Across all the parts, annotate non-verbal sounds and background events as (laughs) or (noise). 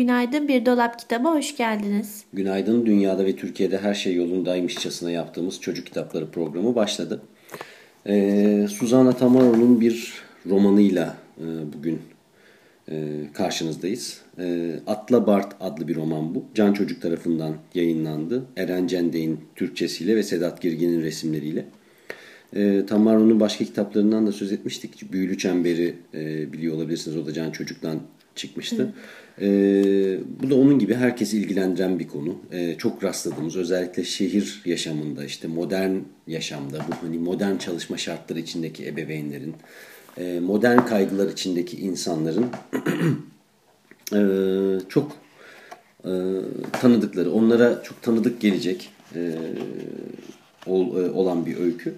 Günaydın Bir Dolap Kitabı hoş geldiniz. Günaydın. Dünyada ve Türkiye'de her şey yolundaymışçasına yaptığımız çocuk kitapları programı başladı. Ee, Suzana Tamaro'nun bir romanıyla e, bugün e, karşınızdayız. E, Atla Bart adlı bir roman bu. Can Çocuk tarafından yayınlandı. Eren Cendey'in Türkçesiyle ve Sedat Girgin'in resimleriyle. E, Tamaro'nun başka kitaplarından da söz etmiştik. Büyülü Çemberi e, biliyor olabilirsiniz. O da Can Çocuk'tan çıkmıştı. E, bu da onun gibi herkesi ilgilendiren bir konu. E, çok rastladığımız özellikle şehir yaşamında işte modern yaşamda bu hani modern çalışma şartları içindeki ebeveynlerin e, modern kaygılar içindeki insanların (clears throat) e, çok e, tanıdıkları onlara çok tanıdık gelecek e, ol, e, olan bir öykü.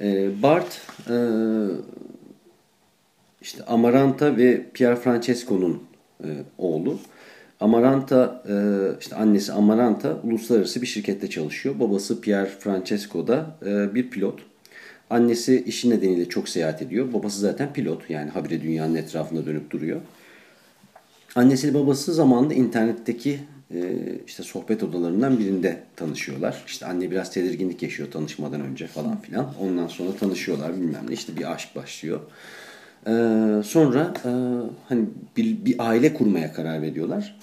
E, Bart e, işte Amaranta ve Pier Francesco'nun e, oğlu. Amaranta, e, işte annesi Amaranta uluslararası bir şirkette çalışıyor. Babası Pier Francesco da e, bir pilot. Annesi işi nedeniyle çok seyahat ediyor. Babası zaten pilot yani habire dünyanın etrafında dönüp duruyor. Annesiyle babası zamanında internetteki e, işte sohbet odalarından birinde tanışıyorlar. İşte anne biraz tedirginlik yaşıyor tanışmadan önce falan filan. Ondan sonra tanışıyorlar bilmem ne işte bir aşk başlıyor. Ee, sonra e, hani bir, bir aile kurmaya karar veriyorlar.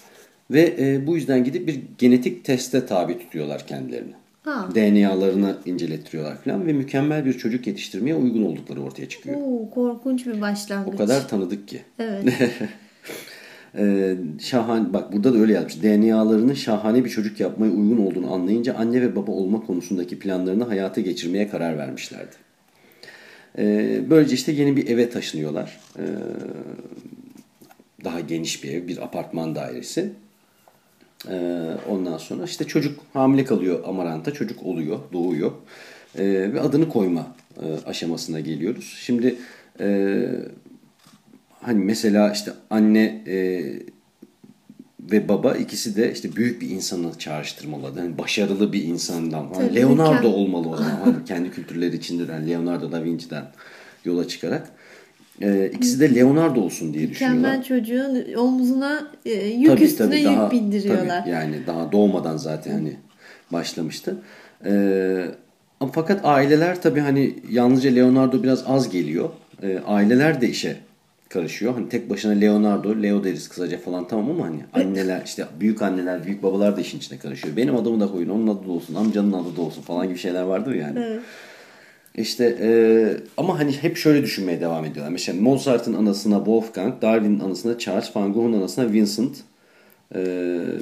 Ve e, bu yüzden gidip bir genetik teste tabi tutuyorlar kendilerini. Ha. DNA'larını incelettiriyorlar falan ve mükemmel bir çocuk yetiştirmeye uygun oldukları ortaya çıkıyor. Oo, korkunç bir başlangıç. O kadar tanıdık ki. Evet. (laughs) ee, şahane bak burada da öyle yazmış. DNA'larının şahane bir çocuk yapmaya uygun olduğunu anlayınca anne ve baba olma konusundaki planlarını hayata geçirmeye karar vermişlerdi. Ee, böylece işte yeni bir eve taşınıyorlar. Ee, daha geniş bir ev, bir apartman dairesi. Ee, ondan sonra işte çocuk hamile kalıyor Amaranta, çocuk oluyor, doğuyor. Ve adını koyma e, aşamasına geliyoruz. Şimdi e, hani mesela işte anne e, ve baba ikisi de işte büyük bir insanı çağrıştırmalı. Yani başarılı bir insandan. Yani Leonardo mükemmel. olmalı o zaman. hani kendi kültürleri içinde yani Leonardo da Vinci'den yola çıkarak. Ee, ikisi de Leonardo olsun diye düşünüyorlar. Mükemmel çocuğun omzuna e, yük tabii, üstüne tabii, yük daha, bindiriyorlar. Tabii, yani daha doğmadan zaten hani başlamıştı. Ee, fakat aileler tabii hani yalnızca Leonardo biraz az geliyor. Ee, aileler de işe karışıyor. Hani tek başına Leonardo, Leo deriz kısaca falan tamam ama hani anneler işte büyük anneler, büyük babalar da işin içine karışıyor. Benim adımı da koyun, onun adı da olsun, amcanın adı da olsun falan gibi şeyler vardır yani. Evet. İşte e, ama hani hep şöyle düşünmeye devam ediyorlar. Mesela Mozart'ın anasına Wolfgang, Darwin'in anasına Charles, Van Gogh'un anasına Vincent e,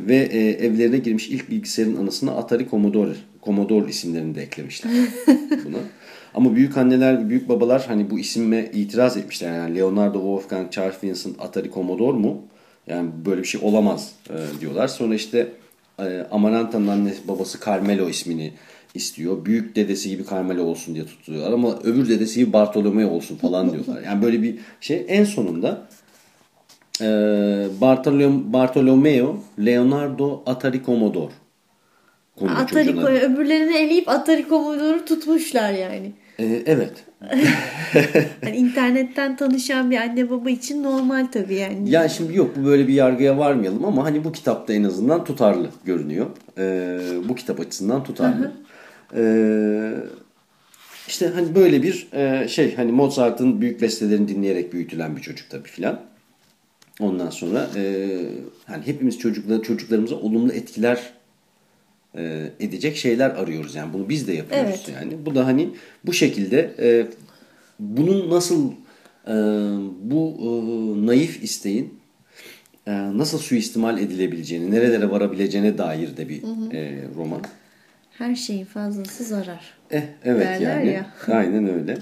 ve e, evlerine girmiş ilk bilgisayarın anasına Atari Commodore, Commodore isimlerini de eklemişler (laughs) buna. Ama büyük anneler, büyük babalar hani bu isime itiraz etmişler. Yani Leonardo, Wolfgang, Charles Vincent, Atari Commodore mu? Yani böyle bir şey olamaz e, diyorlar. Sonra işte e, Amaranta'nın annesi babası Carmelo ismini istiyor. Büyük dedesi gibi Carmelo olsun diye tutuyorlar ama öbür dedesi gibi Bartolomeo olsun falan diyorlar. Yani böyle bir şey. En sonunda e, Bartolom Bartolomeo, Leonardo, Atari Commodore. Atari öbürlerini eleyip Atari Commodore'u tutmuşlar yani. Ee, evet. (laughs) yani internetten tanışan bir anne baba için normal tabii yani. Yani şimdi yok bu böyle bir yargıya varmayalım ama hani bu kitapta en azından tutarlı görünüyor. Ee, bu kitap açısından tutarlı. Ee, işte hani böyle bir e, şey hani Mozart'ın büyük bestelerini dinleyerek büyütülen bir çocuk tabii filan. Ondan sonra e, hani hepimiz çocuklar çocuklarımıza olumlu etkiler e, edecek şeyler arıyoruz yani bunu biz de yapıyoruz evet. yani bu da hani bu şekilde e, bunun nasıl e, bu e, naif isteğin e, nasıl suistimal edilebileceğini nerelere varabileceğine dair de bir hı hı. E, roman. Her şeyin fazlası zarar. Eh, evet Derler yani ya. aynen öyle.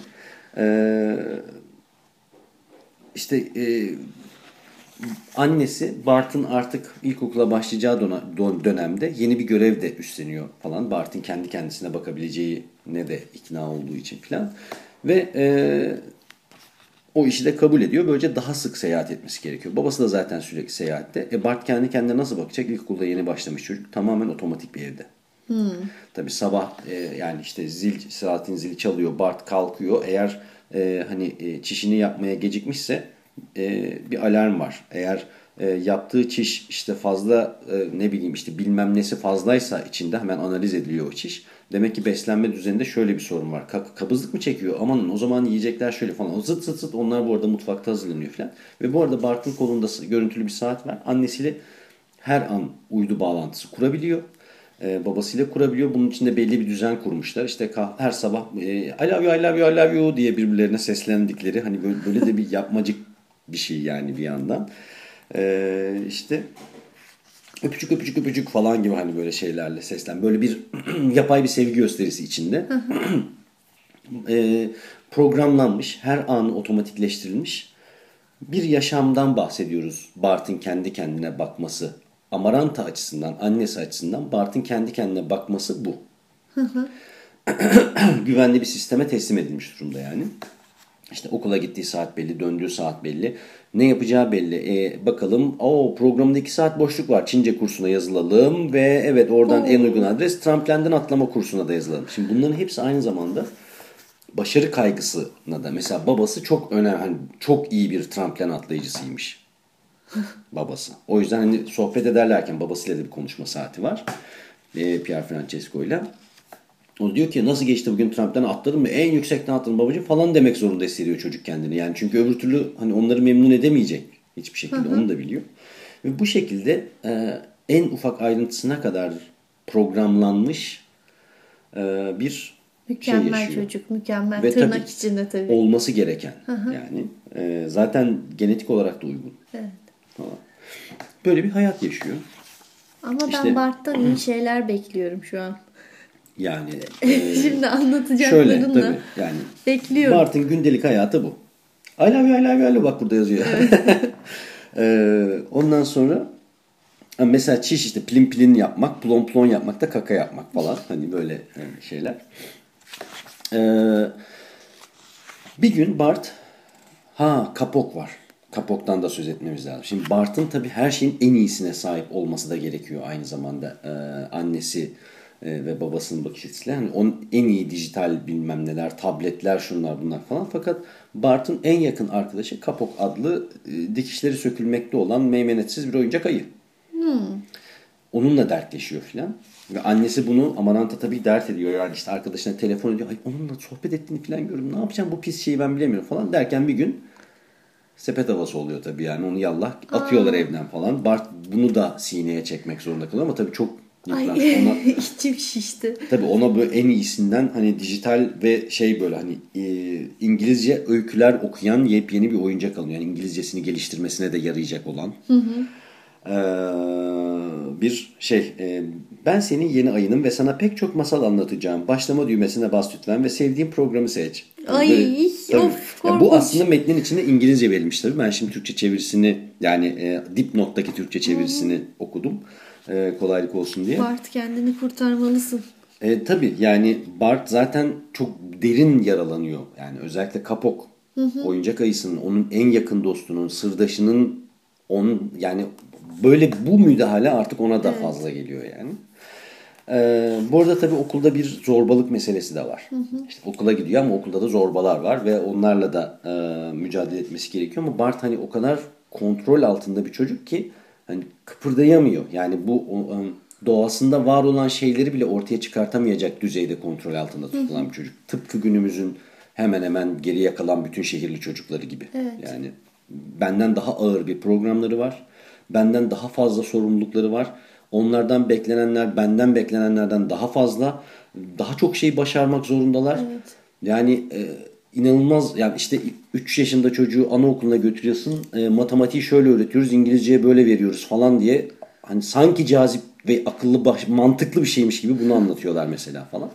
Ee, işte e, annesi Bart'ın artık ilkokula başlayacağı dönemde yeni bir görev de üstleniyor falan. Bart'ın kendi kendisine bakabileceği ne de ikna olduğu için falan. Ve e, o işi de kabul ediyor. Böylece daha sık seyahat etmesi gerekiyor. Babası da zaten sürekli seyahatte. E Bart kendi kendine nasıl bakacak? İlkokulda yeni başlamış çocuk. Tamamen otomatik bir evde. Hmm. Tabii sabah e, yani işte zil saatin zili çalıyor. Bart kalkıyor. Eğer e, hani e, çişini yapmaya gecikmişse e, bir alarm var. Eğer e, yaptığı çiş işte fazla e, ne bileyim işte bilmem nesi fazlaysa içinde hemen analiz ediliyor o çiş. Demek ki beslenme düzeninde şöyle bir sorun var. Ka- kabızlık mı çekiyor? Aman o zaman yiyecekler şöyle falan. Zıt zıt zıt onlar bu arada mutfakta hazırlanıyor falan. Ve bu arada Bart'ın kolunda görüntülü bir saat var. Annesiyle her an uydu bağlantısı kurabiliyor. Ee, babasıyla kurabiliyor. Bunun için de belli bir düzen kurmuşlar. İşte her sabah e, I love you, I love you, I love you diye birbirlerine seslendikleri hani böyle, böyle de bir yapmacık bir şey yani bir yandan. Ee, işte öpücük öpücük öpücük falan gibi hani böyle şeylerle seslen. Böyle bir (clears throat) yapay bir sevgi gösterisi içinde. (clears throat) e, programlanmış, her anı otomatikleştirilmiş bir yaşamdan bahsediyoruz. Bart'ın kendi kendine bakması. Amaranta açısından, annesi açısından Bart'ın kendi kendine bakması bu. (clears throat) Güvenli bir sisteme teslim edilmiş durumda yani. İşte okula gittiği saat belli, döndüğü saat belli. Ne yapacağı belli. E, bakalım o programda 2 saat boşluk var. Çince kursuna yazılalım ve evet oradan Oo. en uygun adres tramplenden atlama kursuna da yazılalım. Şimdi bunların hepsi aynı zamanda başarı kaygısına da mesela babası çok önemli hani çok iyi bir tramplen atlayıcısıymış. (laughs) babası. O yüzden hani sohbet ederlerken babasıyla da bir konuşma saati var. E, Pierre Francesco ile. O diyor ki nasıl geçti bugün Trump'tan atladın mı? En yüksekten atladın babacığım falan demek zorunda hissediyor çocuk kendini. Yani çünkü öbür türlü hani onları memnun edemeyecek hiçbir şekilde hı hı. onu da biliyor. Ve bu şekilde e, en ufak ayrıntısına kadar programlanmış e, bir şey mükemmel şey yaşıyor. çocuk, mükemmel Ve tırnak tabii, içinde tabii. Olması gereken hı hı. yani. E, zaten genetik olarak da uygun. Evet. Falan. Böyle bir hayat yaşıyor. Ama işte, ben Bart'tan iyi şeyler bekliyorum şu an. Yani e, (laughs) şimdi anlatacaklarını şöyle, tabii, yani bekliyorum. Bart'ın gündelik hayatı bu. I love you, I love you, I love bak burada yazıyor. (laughs) ee, ondan sonra mesela çiş işte plin plin yapmak, plon plon yapmak da kaka yapmak falan. Hani böyle şeyler. Ee, bir gün Bart ha kapok var. Kapok'tan da söz etmemiz lazım. Şimdi Bart'ın tabii her şeyin en iyisine sahip olması da gerekiyor aynı zamanda. Ee, annesi e, ve babasının bakış açısıyla hani onun en iyi dijital bilmem neler, tabletler şunlar bunlar falan. Fakat Bart'ın en yakın arkadaşı Kapok adlı e, dikişleri sökülmekte olan meymenetsiz bir oyuncak ayı. Hmm. Onunla dertleşiyor filan. Ve annesi bunu Amaranta tabii dert ediyor. Yani işte arkadaşına telefon ediyor. Ay onunla sohbet ettiğini falan görüyorum. Ne yapacağım bu pis şeyi ben bilemiyorum falan derken bir gün sepet havası oluyor tabii yani. Onu yallah atıyorlar Aa. evden falan. Bart bunu da sineye çekmek zorunda kalıyor ama tabii çok Ay ona, (laughs) içim şişti. Tabii ona böyle en iyisinden hani dijital ve şey böyle hani e, İngilizce öyküler okuyan yepyeni bir oyuncak alıyor. Yani İngilizcesini geliştirmesine de yarayacak olan. Hı hı. Ee, bir şey. E, ben senin yeni ayınım ve sana pek çok masal anlatacağım. Başlama düğmesine bas lütfen ve sevdiğin programı seç. Ay Böyle, of yani Bu aslında metnin içinde İngilizce verilmiş tabii. Ben şimdi Türkçe çevirisini yani e, dipnottaki Türkçe çevirisini hı hı. okudum e, kolaylık olsun diye. Bart kendini kurtarmalısın. E, tabii yani Bart zaten çok derin yaralanıyor. Yani özellikle Kapok hı hı. oyuncak ayısının onun en yakın dostunun, sırdaşının onun yani böyle bu müdahale artık ona da evet. fazla geliyor yani. Ee, bu arada tabii okulda bir zorbalık meselesi de var. Hı hı. İşte okula gidiyor ama okulda da zorbalar var ve onlarla da e, mücadele etmesi gerekiyor ama Bart hani o kadar kontrol altında bir çocuk ki hani kıpırdayamıyor. Yani bu doğasında var olan şeyleri bile ortaya çıkartamayacak düzeyde kontrol altında tutulan bir çocuk. Tıpkı günümüzün hemen hemen geriye kalan bütün şehirli çocukları gibi. Evet. Yani benden daha ağır bir programları var. Benden daha fazla sorumlulukları var. Onlardan beklenenler benden beklenenlerden daha fazla. Daha çok şey başarmak zorundalar. Evet. Yani e, inanılmaz yani işte 3 yaşında çocuğu anaokuluna götürüyorsun. E, matematiği şöyle öğretiyoruz, İngilizceye böyle veriyoruz falan diye hani sanki cazip ve akıllı baş, mantıklı bir şeymiş gibi bunu anlatıyorlar mesela falan.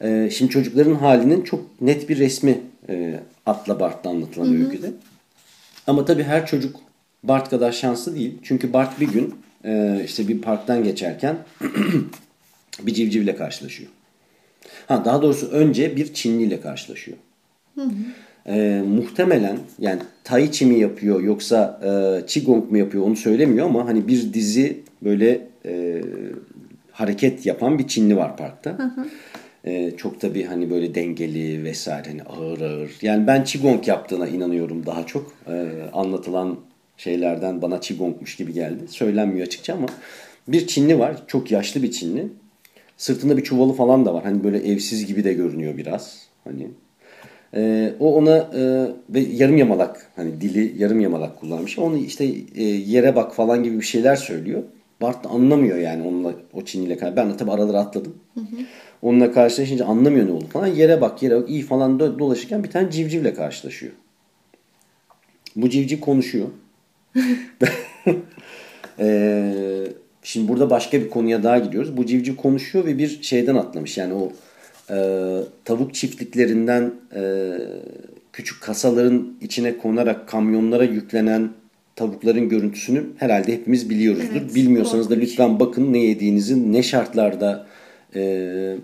E, şimdi çocukların halinin çok net bir resmi e, Atla Bart'ta anlatılan hı öyküde. Ama tabii her çocuk Bart kadar şanslı değil. Çünkü Bart bir gün e, işte bir parktan geçerken (clears throat) bir civcivle karşılaşıyor. Ha daha doğrusu önce bir Çinliyle karşılaşıyor. Hı hı. E, muhtemelen yani Tai Chi mi yapıyor yoksa e, Qigong mu yapıyor onu söylemiyor ama hani bir dizi böyle e, hareket yapan bir Çinli var parkta. Hı hı. E, çok tabii hani böyle dengeli vesaire hani ağır ağır. Yani ben Qigong yaptığına inanıyorum daha çok. E, anlatılan şeylerden bana Qigong'muş gibi geldi. Söylenmiyor açıkça ama bir Çinli var. Çok yaşlı bir Çinli. Sırtında bir çuvalı falan da var. Hani böyle evsiz gibi de görünüyor biraz. Hani e, o ona e, ve yarım yamalak hani dili yarım yamalak kullanmış. Onu işte e, yere bak falan gibi bir şeyler söylüyor. Bart da anlamıyor yani onunla o Çinliyle. Ben de tabii araları atladım. Hı hı. Onunla karşılaşınca anlamıyor ne oldu falan. Yere bak yere bak iyi falan dolaşırken bir tane civcivle karşılaşıyor. Bu civciv konuşuyor. (laughs) ee, şimdi burada başka bir konuya daha gidiyoruz. Bu civciv konuşuyor ve bir şeyden atlamış. Yani o e, tavuk çiftliklerinden e, küçük kasaların içine konarak kamyonlara yüklenen tavukların görüntüsünü herhalde hepimiz biliyoruzdur. Evet, Bilmiyorsanız da lütfen bakın ne yediğinizi, ne şartlarda e,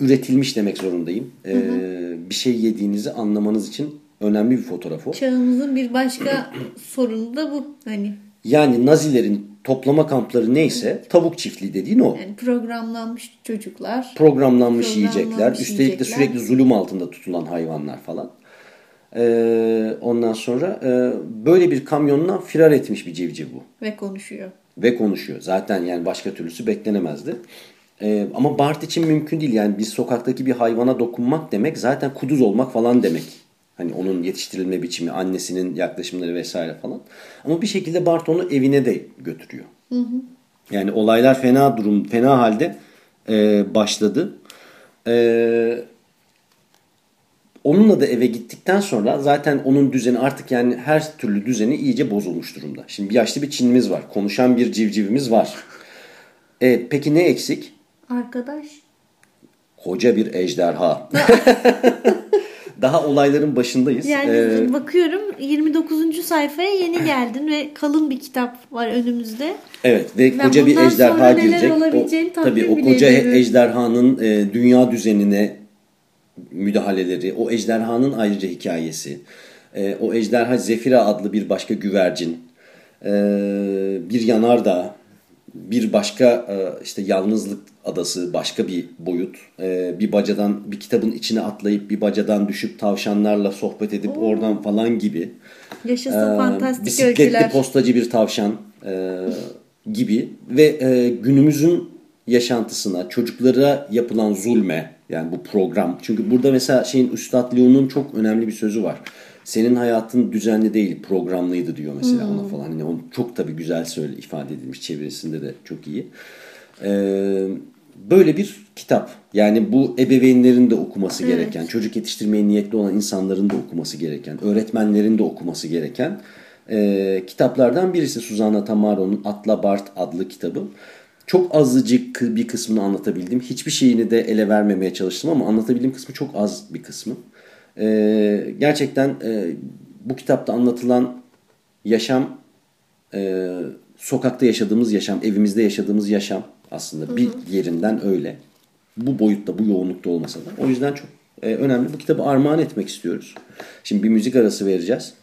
üretilmiş demek zorundayım. E, hı hı. Bir şey yediğinizi anlamanız için önemli bir fotoğraf o. Çağımızın bir başka sorunu da bu. Hani yani Nazilerin toplama kampları neyse tavuk çiftliği dediğin o. Yani programlanmış çocuklar. Programlanmış, programlanmış yiyecekler. Üstelik yiyecekler. de sürekli zulüm altında tutulan hayvanlar falan. Ee, ondan sonra e, böyle bir kamyondan firar etmiş bir civciv bu. Ve konuşuyor. Ve konuşuyor. Zaten yani başka türlüsü beklenemezdi. Ee, ama Bart için mümkün değil. Yani biz sokaktaki bir hayvana dokunmak demek zaten kuduz olmak falan demek. Hani onun yetiştirilme biçimi, annesinin yaklaşımları vesaire falan. Ama bir şekilde Bart onu evine de götürüyor. Hı hı. Yani olaylar fena durum, fena halde e, başladı. E, onunla da eve gittikten sonra zaten onun düzeni artık yani her türlü düzeni iyice bozulmuş durumda. Şimdi bir yaşlı bir Çinimiz var. Konuşan bir civcivimiz var. Evet, peki ne eksik? Arkadaş. Koca bir ejderha. (laughs) Daha olayların başındayız. Yani ee, bakıyorum 29. sayfaya yeni geldin ve kalın bir kitap var önümüzde. Evet ve koca bir ejderha girecek. O, tabii o koca ejderhanın e, dünya düzenine müdahaleleri, o ejderhanın ayrıca hikayesi, e, o ejderha Zefira adlı bir başka güvercin, e, bir yanardağ, bir başka e, işte yalnızlık adası başka bir boyut. E, bir bacadan bir kitabın içine atlayıp bir bacadan düşüp tavşanlarla sohbet edip Oo. oradan falan gibi. Yaşasın ee, fantastik bisikletli öyküler. postacı bir tavşan e, gibi ve e, günümüzün yaşantısına, çocuklara yapılan zulme yani bu program. Çünkü burada mesela şeyin Üstad Leon'un çok önemli bir sözü var. Senin hayatın düzenli değil, programlıydı diyor mesela hmm. ona falan. Yani onu çok tabii güzel söyle ifade edilmiş çevirisinde de çok iyi. Ee, böyle bir kitap. Yani bu ebeveynlerin de okuması evet. gereken, çocuk yetiştirmeye niyetli olan insanların da okuması gereken, öğretmenlerin de okuması gereken e, kitaplardan birisi Suzanna Tamaro'nun Atla Bart adlı kitabı. Çok azıcık bir kısmını anlatabildim. Hiçbir şeyini de ele vermemeye çalıştım ama anlatabildiğim kısmı çok az bir kısmı. E, gerçekten e, bu kitapta anlatılan yaşam, e, sokakta yaşadığımız yaşam, evimizde yaşadığımız yaşam aslında hı hı. bir yerinden öyle. Bu boyutta, bu yoğunlukta olmasa da. O yüzden çok e, önemli. Bu kitabı armağan etmek istiyoruz. Şimdi bir müzik arası vereceğiz.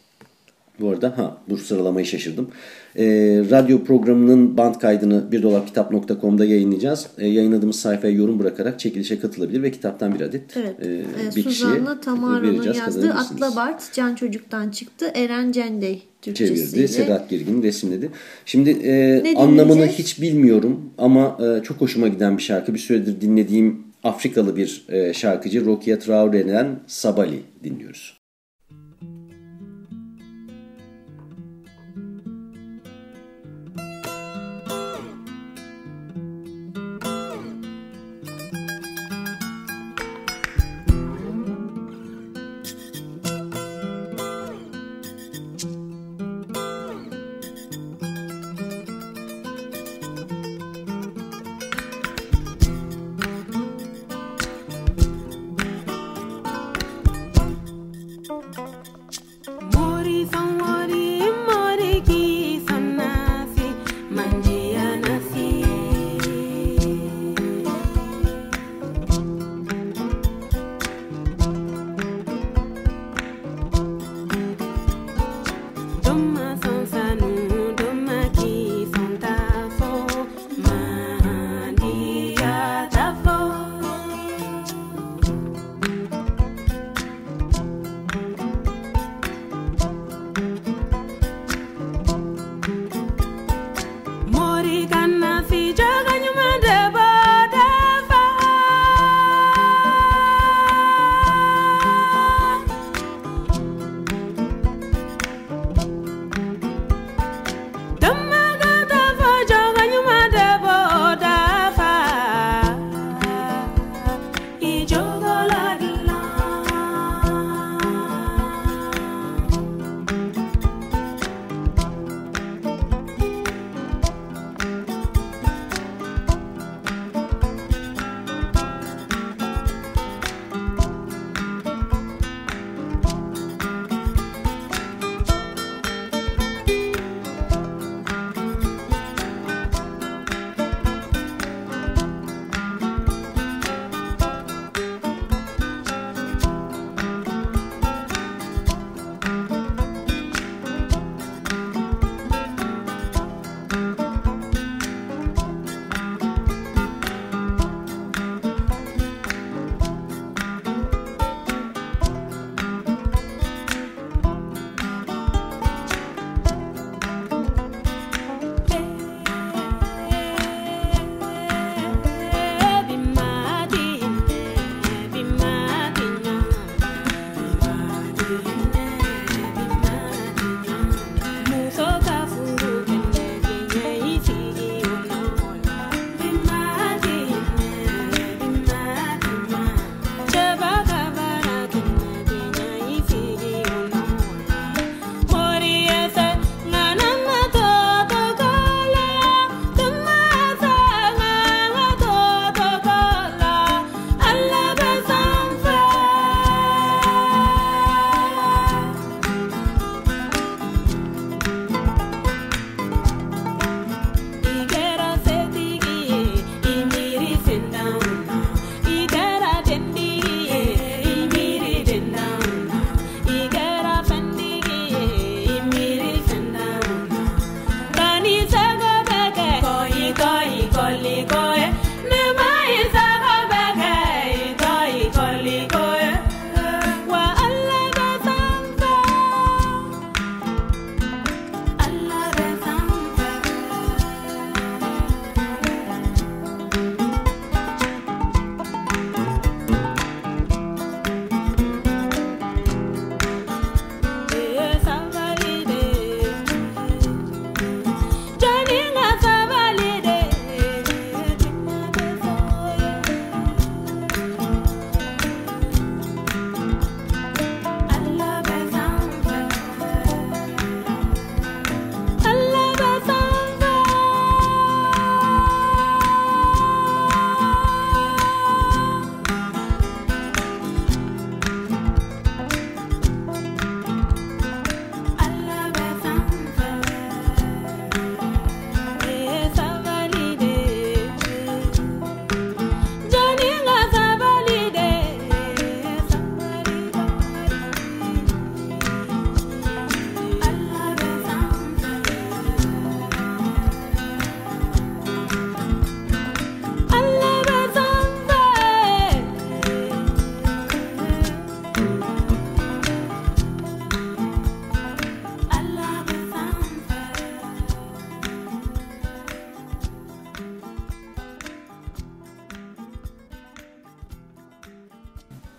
Bu arada ha bu sıralamayı şaşırdım. E, radyo programının band kaydını birdolapkitap.com'da yayınlayacağız. E, yayınladığımız sayfaya yorum bırakarak çekilişe katılabilir ve kitaptan bir adet evet. e, bir Suzanna Tamaro'nun yazdığı Atla Bart Can Çocuk'tan çıktı. Eren Cendey Türkçesiyle. Çevirdi. Sedat Girgin resimledi. Şimdi e, anlamını hiç bilmiyorum ama e, çok hoşuma giden bir şarkı. Bir süredir dinlediğim Afrikalı bir e, şarkıcı Rokia Traore'den Sabali dinliyoruz.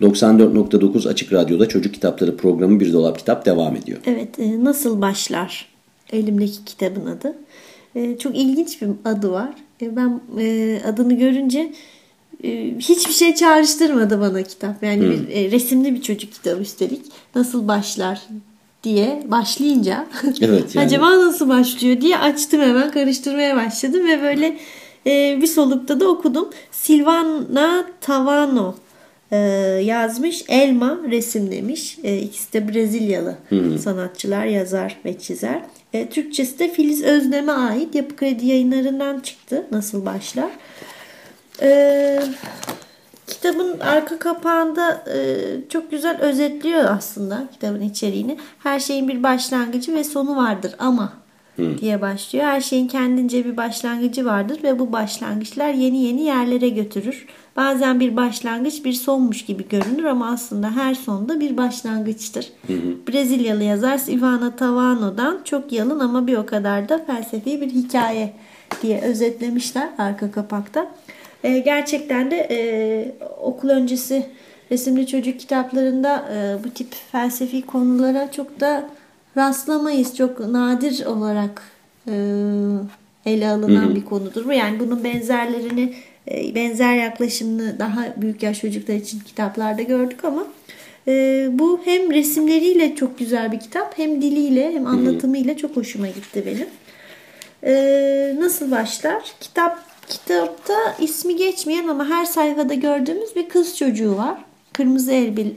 94.9 Açık Radyo'da Çocuk Kitapları programı Bir Dolap Kitap devam ediyor. Evet, e, Nasıl Başlar elimdeki kitabın adı. E, çok ilginç bir adı var. E, ben adını görünce hiçbir şey çağrıştırmadı bana kitap. Yani hmm. bir resimli bir çocuk kitabı üstelik. Nasıl başlar diye başlayınca evet, (laughs) yani. acaba nasıl başlıyor diye açtım hemen karıştırmaya başladım ve böyle bir solukta da okudum. Silvana Tavano e, yazmış. Elma resimlemiş. E, ikisi de Brezilyalı hı sanatçılar, yazar ve çizer. E, Türkçesi de Filiz Özlem'e ait Yapı Kredi yayınlarından çıktı. Nasıl başlar? E, kitabın arka kapağında e, çok güzel özetliyor aslında kitabın içeriğini. Her şeyin bir başlangıcı ve sonu vardır ama Hı. diye başlıyor. Her şeyin kendince bir başlangıcı vardır ve bu başlangıçlar yeni yeni yerlere götürür. Bazen bir başlangıç bir sonmuş gibi görünür ama aslında her sonda bir başlangıçtır. Hı hı. Brezilyalı yazar Ivana Tavano'dan çok yalın ama bir o kadar da felsefi bir hikaye diye özetlemişler arka kapakta. E, gerçekten de e, okul öncesi resimli çocuk kitaplarında e, bu tip felsefi konulara çok da rastlamayız. Çok nadir olarak e, ele alınan hı hı. bir konudur. Yani bunun benzerlerini e, benzer yaklaşımını daha büyük yaş çocuklar için kitaplarda gördük ama e, bu hem resimleriyle çok güzel bir kitap hem diliyle hem anlatımıyla çok hoşuma gitti benim. E, nasıl başlar? Kitap kitapta ismi geçmeyen ama her sayfada gördüğümüz bir kız çocuğu var. Kırmızı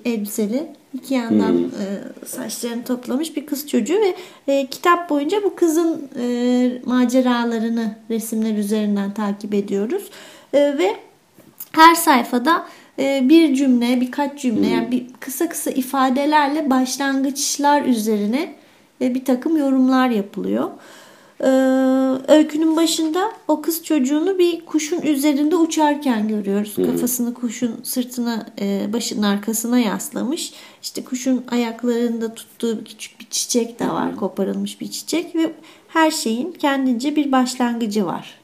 elbiseli, iki yandan hmm. e, saçlarını toplamış bir kız çocuğu ve e, kitap boyunca bu kızın e, maceralarını resimler üzerinden takip ediyoruz. E, ve her sayfada e, bir cümle, birkaç cümle yani bir kısa kısa ifadelerle başlangıçlar üzerine e, bir takım yorumlar yapılıyor. Ee, öykünün başında o kız çocuğunu bir kuşun üzerinde uçarken görüyoruz. Hı. Kafasını kuşun sırtına, e, başının arkasına yaslamış. İşte kuşun ayaklarında tuttuğu küçük bir çiçek de var. Hı. Koparılmış bir çiçek ve her şeyin kendince bir başlangıcı var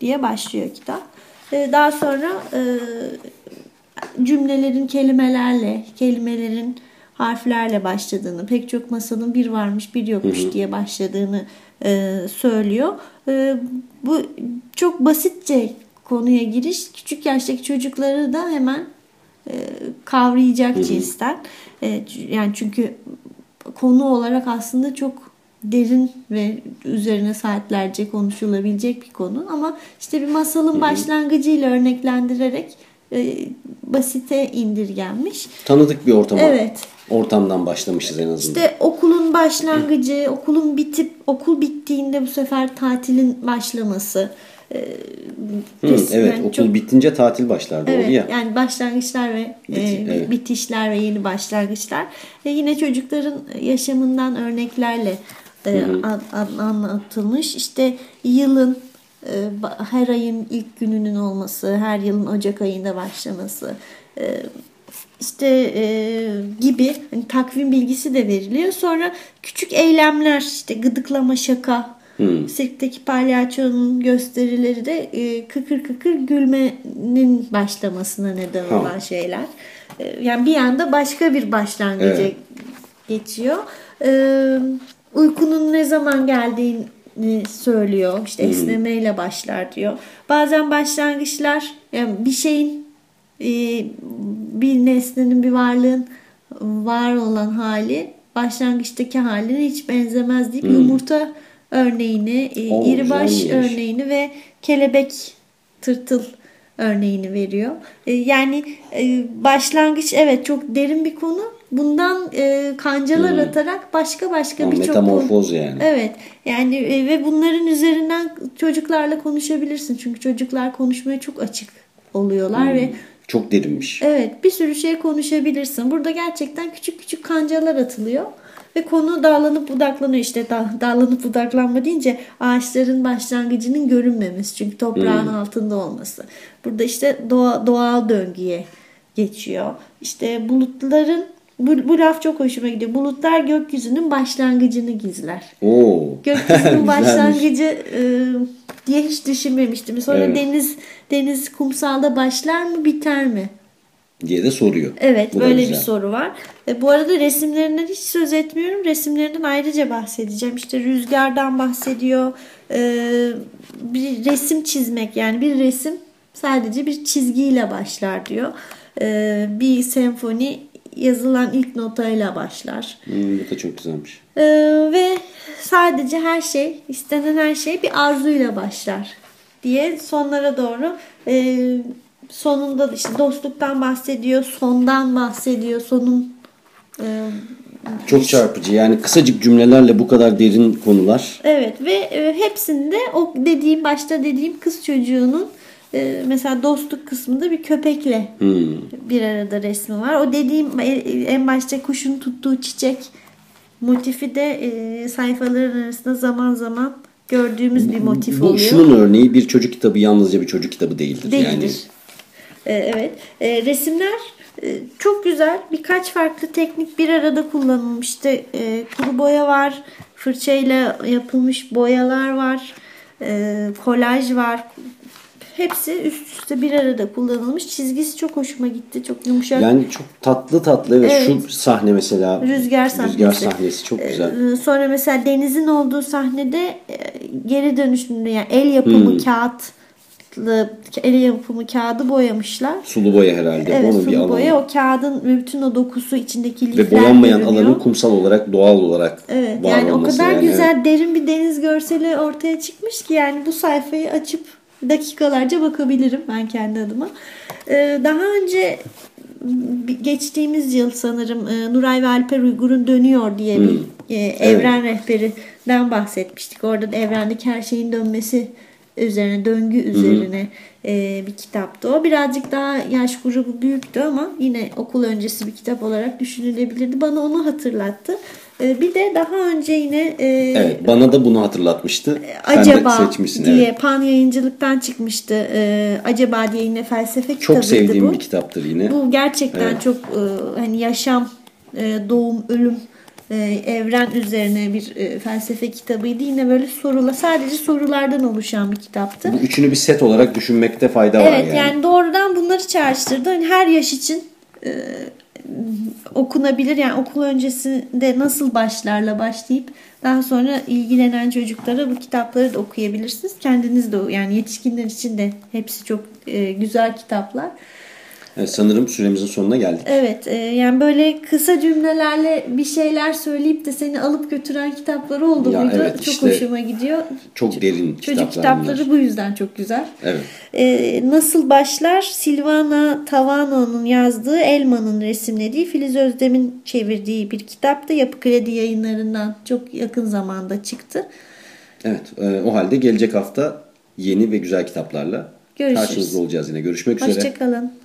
diye başlıyor kitap. Ee, daha sonra e, cümlelerin kelimelerle, kelimelerin harflerle başladığını, pek çok masalın bir varmış bir yokmuş hı hı. diye başladığını e, söylüyor. E, bu çok basitçe konuya giriş küçük yaştaki çocukları da hemen kavrayacak hı hı. cinsten. yani çünkü konu olarak aslında çok derin ve üzerine saatlerce konuşulabilecek bir konu ama işte bir masalın başlangıcıyla örneklendirerek e, basite indirgenmiş. Tanıdık bir ortama. Evet. Ortamdan başlamışız en azından. İşte okulun başlangıcı, Hı. okulun bitip okul bittiğinde bu sefer tatilin başlaması. E, Hı, evet, okul çok, bitince tatil başlar doğru evet, ya. Yani başlangıçlar ve Bit, e, evet. bitişler ve yeni başlangıçlar. Ve yine çocukların yaşamından örneklerle e, anlatılmış. İşte yılın e, her ayın ilk gününün olması, her yılın Ocak ayında başlaması e, işte e, gibi hani takvim bilgisi de veriliyor. Sonra küçük eylemler işte gıdıklama şaka Hmm. Sirkteki palyaçonun gösterileri de e, kıkır kıkır gülmenin başlamasına neden olan ha. şeyler. E, yani bir anda başka bir başlangıca evet. geçiyor. E, uykunun ne zaman geldiğini söylüyor. İşte hmm. esnemeyle başlar diyor. Bazen başlangıçlar yani bir şeyin bir nesnenin bir varlığın var olan hali başlangıçtaki haline hiç benzemez deyip hmm. yumurta örneğini, e, o, iribaş örneğini ve kelebek tırtıl örneğini veriyor. E, yani e, başlangıç evet çok derin bir konu bundan e, kancalar hmm. atarak başka başka birçok metamorfoz yani. Evet. Yani e, ve bunların üzerinden çocuklarla konuşabilirsin. Çünkü çocuklar konuşmaya çok açık oluyorlar hmm. ve çok derinmiş. Evet, bir sürü şey konuşabilirsin. Burada gerçekten küçük küçük kancalar atılıyor ve konu dağlanıp budaklanıyor. İşte da, dağlanıp budaklanma deyince ağaçların başlangıcının görünmemesi. Çünkü toprağın hmm. altında olması. Burada işte doğa, doğal döngüye geçiyor. İşte bulutların bu, bu laf çok hoşuma gidiyor. Bulutlar gökyüzünün başlangıcını gizler. Oo. Gökyüzünün (laughs) başlangıcı e, diye hiç düşünmemiştim. Sonra evet. deniz deniz kumsalda başlar mı biter mi? diye de soruyor. Evet Bu böyle güzel. bir soru var. E, bu arada resimlerinden hiç söz etmiyorum. Resimlerinden ayrıca bahsedeceğim. İşte rüzgardan bahsediyor. E, bir resim çizmek yani bir resim sadece bir çizgiyle başlar diyor. E, bir senfoni yazılan ilk notayla başlar. Hmm, bu da çok güzelmiş. E, ve sadece her şey, istenen her şey bir arzuyla başlar diye sonlara doğru e, sonunda da işte dostluktan bahsediyor, sondan bahsediyor, sonun e, Çok çarpıcı. Yani kısacık cümlelerle bu kadar derin konular. evet ve e, hepsinde o dediğim başta dediğim kız çocuğunun e, mesela dostluk kısmında bir köpekle Hmm. bir arada resmi var. O dediğim e, en başta kuşun tuttuğu çiçek motifi de e, sayfaların arasında zaman zaman gördüğümüz bir motif Bu oluyor. şunun örneği bir çocuk kitabı yalnızca bir çocuk kitabı değildir. Değildir. Yani Ee, evet. Ee, resimler e, çok güzel. Birkaç farklı teknik bir arada kullanılmış. İşte e, kuru boya var. Fırçayla yapılmış boyalar var. E, kolaj var. Hepsi üst üste bir arada kullanılmış. Çizgisi çok hoşuma gitti. Çok yumuşak. yani çok tatlı tatlı evet, Evet. şu sahne mesela Rüzgar sahnesi. Rüzgar sahnesi çok güzel. Ee, Sonra mesela denizin olduğu sahnede e, geri dönüşümlü yani el yapımı Hmm. kağıtlı el yapımı kağıdı boyamışlar. Sulu boya herhalde. Evet Onun bir sulu alanı. boya o kağıdın bütün o dokusu içindeki Ve lifler boyanmayan görünüyor. alanın kumsal olarak doğal olarak Evet var yani o kadar yani, güzel evet. derin bir deniz görseli ortaya çıkmış ki yani bu sayfayı açıp dakikalarca bakabilirim ben kendi adıma. Ee, daha önce geçtiğimiz yıl sanırım e, Nuray ve Alper Uygur'un Dönüyor diye bir e, evren rehberinden bahsetmiştik. Orada da evrendeki her şeyin dönmesi üzerine, döngü üzerine e, bir kitaptı o. Birazcık daha yaş grubu büyüktü ama yine okul öncesi bir kitap olarak düşünülebilirdi. Bana onu hatırlattı. E, bir de daha önce yine e, Evet bana da bunu hatırlatmıştı. Sen Acaba de seçmişsin. diye evet. pan yayıncılıktan çıkmıştı. E, Acaba diye yine felsefe kitabıydı Çok sevdiğim bu. bir kitaptır yine. Bu gerçekten Evet. çok e, hani yaşam, e, doğum, ölüm, e, evren üzerine bir e, felsefe kitabıydı. Yine böyle sorula sadece sorulardan oluşan bir kitaptı. Bu üçünü bir set olarak düşünmekte fayda var Evet yani. yani. doğrudan bunları çağrıştırdı. Hani her yaş için e, okunabilir. Yani okul öncesinde nasıl başlarla başlayıp daha sonra ilgilenen çocuklara bu kitapları da okuyabilirsiniz. Kendiniz de yani yetişkinler için de hepsi çok e, güzel kitaplar. Evet, sanırım süremizin sonuna geldik. Evet e, yani böyle kısa cümlelerle bir şeyler söyleyip de seni alıp götüren kitaplar oldu Ya muydu? evet, çok işte hoşuma gidiyor. Çok derin Çocuk kitaplar kitapları bunlar. bu yüzden çok güzel. Evet. Ee, nasıl başlar? Silvana Tavano'nun yazdığı Elman'ın resimlediği Filiz Özdem'in çevirdiği bir kitaptı. Yapı Kredi yayınlarından çok yakın zamanda çıktı. Evet. e, o halde gelecek hafta yeni ve güzel kitaplarla Görüşürüz. karşınızda olacağız yine. Görüşmek üzere. Hoşçakalın.